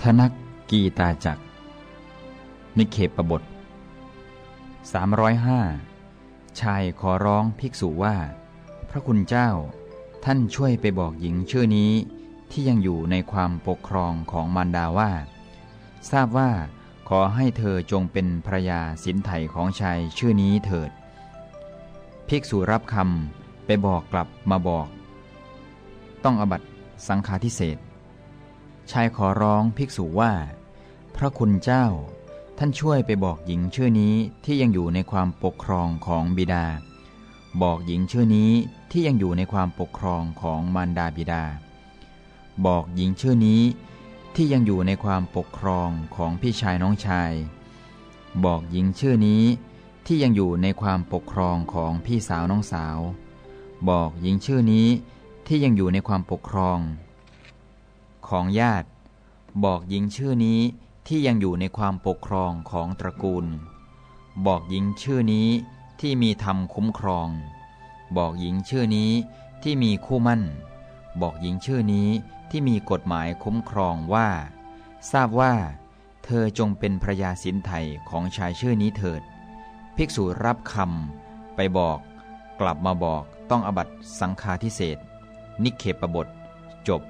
ทนักกีตาจัก นิเคปบท 305 ชายขอร้องภิกษุว่า พระคุณเจ้า ท่านช่วยไปบอกหญิงชื่อนี้ที่ยังอยู่ในความปกครองของมารดาว่า ทราบว่าขอให้เธอจงเป็นภรยาสินไถของชายชื่อนี้เถิด ภิกษุรับคำไปบอกกลับมาบอก ต้องอบัตสังฆาทิเศษ ชายขอร้องภิกษุว่า พระคุณเจ้า ท่านช่วยไปบอกหญิงชื่อนี้ที่ยังอยู่ในความปกครองของบิดา บอกหญิงชื่อนี้ที่ยังอยู่ในความปกครองของมารดาบิดา บอกหญิงชื่อนี้ที่ยังอยู่ในความปกครองของพี่ชายน้องชาย บอกหญิงชื่อนี้ที่ยังอยู่ในความปกครองของพี่สาวน้องสาว บอกหญิงชื่อนี้ที่ยังอยู่ในความปกครอง ของญาติ บอกหญิงชื่อนี้ที่ยังอยู่ในความปกครองของตระกูล บอกหญิงชื่อนี้ที่มีธรรมคุ้มครอง บอกหญิงชื่อนี้ที่มีคู่มั่น บอกหญิงชื่อนี้ที่มีกฎหมายคุ้มครองว่า ทราบว่า เธอจงเป็นภระยาสินไทยของชายชื่อนี้เถิด ภิกษุรับคำไปบอก กลับมาบอกต้องอบัตสังฆาทิเศษนิเคปบท จบ